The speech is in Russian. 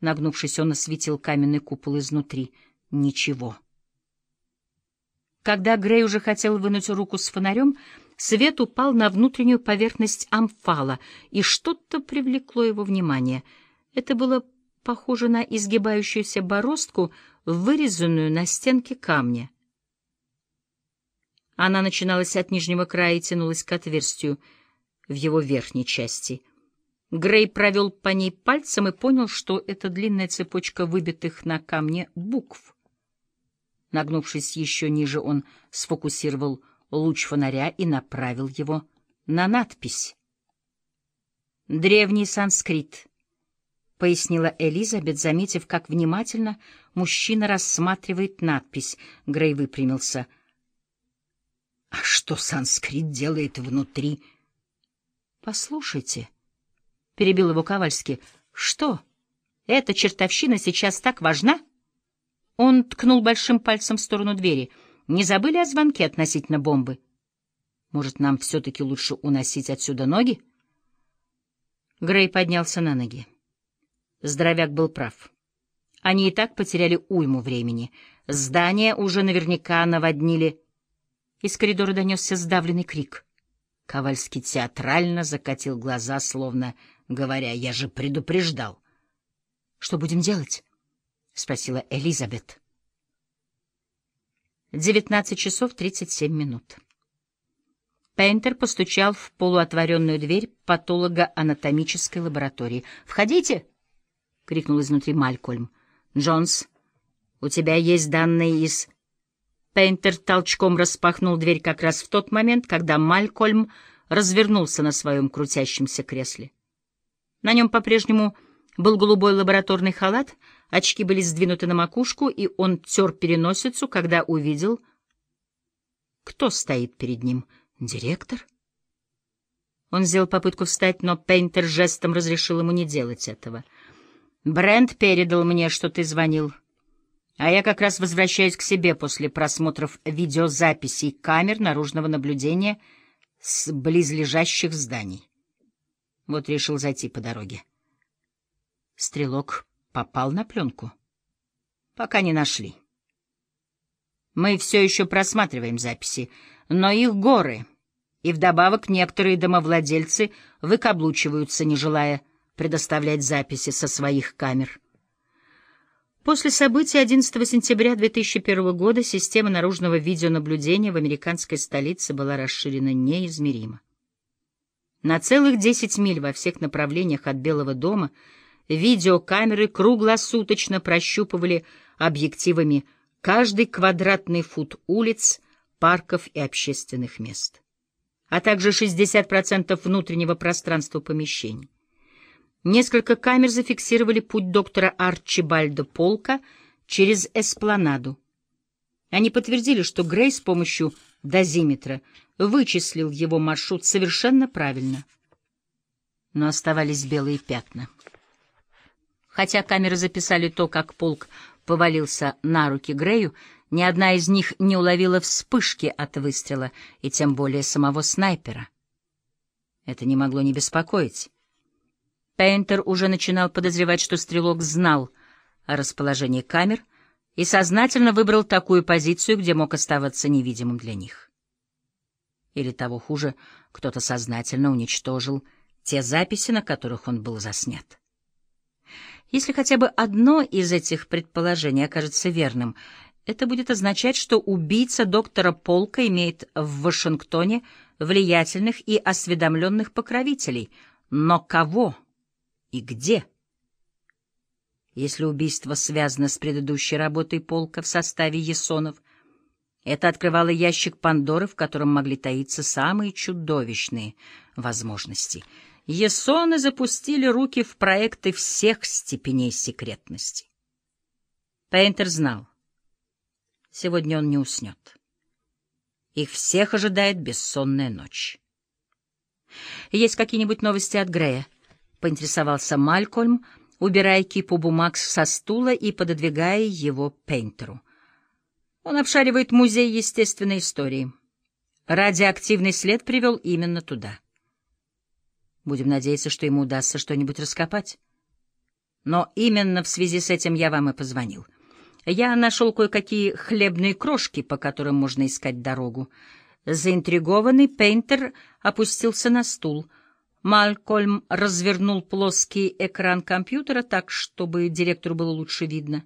Нагнувшись, он осветил каменный купол изнутри. Ничего. Когда Грей уже хотел вынуть руку с фонарем, свет упал на внутреннюю поверхность амфала, и что-то привлекло его внимание. Это было похоже на изгибающуюся бороздку, вырезанную на стенке камня. Она начиналась от нижнего края и тянулась к отверстию в его верхней части. Грей провел по ней пальцем и понял, что это длинная цепочка выбитых на камне букв. Нагнувшись еще ниже, он сфокусировал луч фонаря и направил его на надпись. «Древний санскрит», — пояснила Элизабет, заметив, как внимательно мужчина рассматривает надпись. Грей выпрямился. «А что санскрит делает внутри?» «Послушайте», — перебил его Ковальский, — «что, эта чертовщина сейчас так важна?» Он ткнул большим пальцем в сторону двери. «Не забыли о звонке относительно бомбы? Может, нам все-таки лучше уносить отсюда ноги?» Грей поднялся на ноги. Здоровяк был прав. Они и так потеряли уйму времени. Здание уже наверняка наводнили. Из коридора донесся сдавленный крик. Ковальский театрально закатил глаза, словно говоря, «Я же предупреждал». «Что будем делать?» — спросила Элизабет. Девятнадцать часов тридцать семь минут. Пейнтер постучал в полуотворенную дверь патолого-анатомической лаборатории. «Входите!» — крикнул изнутри Малькольм. «Джонс, у тебя есть данные из...» Пейнтер толчком распахнул дверь как раз в тот момент, когда Малькольм развернулся на своем крутящемся кресле. На нем по-прежнему был голубой лабораторный халат, очки были сдвинуты на макушку, и он тер переносицу, когда увидел, кто стоит перед ним. «Директор?» Он сделал попытку встать, но Пейнтер жестом разрешил ему не делать этого — Брент передал мне, что ты звонил. А я как раз возвращаюсь к себе после просмотров видеозаписей камер наружного наблюдения с близлежащих зданий. Вот решил зайти по дороге. Стрелок попал на пленку? Пока не нашли. Мы все еще просматриваем записи, но их горы, и вдобавок некоторые домовладельцы выкаблучиваются, не желая предоставлять записи со своих камер. После событий 11 сентября 2001 года система наружного видеонаблюдения в американской столице была расширена неизмеримо. На целых 10 миль во всех направлениях от Белого дома видеокамеры круглосуточно прощупывали объективами каждый квадратный фут улиц, парков и общественных мест, а также 60% внутреннего пространства помещений. Несколько камер зафиксировали путь доктора Арчибальда Полка через эспланаду. Они подтвердили, что Грей с помощью дозиметра вычислил его маршрут совершенно правильно. Но оставались белые пятна. Хотя камеры записали то, как полк повалился на руки Грею, ни одна из них не уловила вспышки от выстрела, и тем более самого снайпера. Это не могло не беспокоить. Пейнтер уже начинал подозревать, что стрелок знал о расположении камер и сознательно выбрал такую позицию, где мог оставаться невидимым для них. Или того хуже, кто-то сознательно уничтожил те записи, на которых он был заснят. Если хотя бы одно из этих предположений окажется верным, это будет означать, что убийца доктора Полка имеет в Вашингтоне влиятельных и осведомленных покровителей. Но кого? и где. Если убийство связано с предыдущей работой полка в составе Есонов, это открывало ящик Пандоры, в котором могли таиться самые чудовищные возможности. Есоны запустили руки в проекты всех степеней секретности. Пейнтер знал. Сегодня он не уснет. Их всех ожидает бессонная ночь. Есть какие-нибудь новости от Грея? — поинтересовался Малькольм, убирая кипу бумаг со стула и пододвигая его Пейнтеру. Он обшаривает музей естественной истории. Радиоактивный след привел именно туда. Будем надеяться, что ему удастся что-нибудь раскопать. Но именно в связи с этим я вам и позвонил. Я нашел кое-какие хлебные крошки, по которым можно искать дорогу. Заинтригованный Пейнтер опустился на стул — Малькольм развернул плоский экран компьютера так, чтобы директору было лучше видно.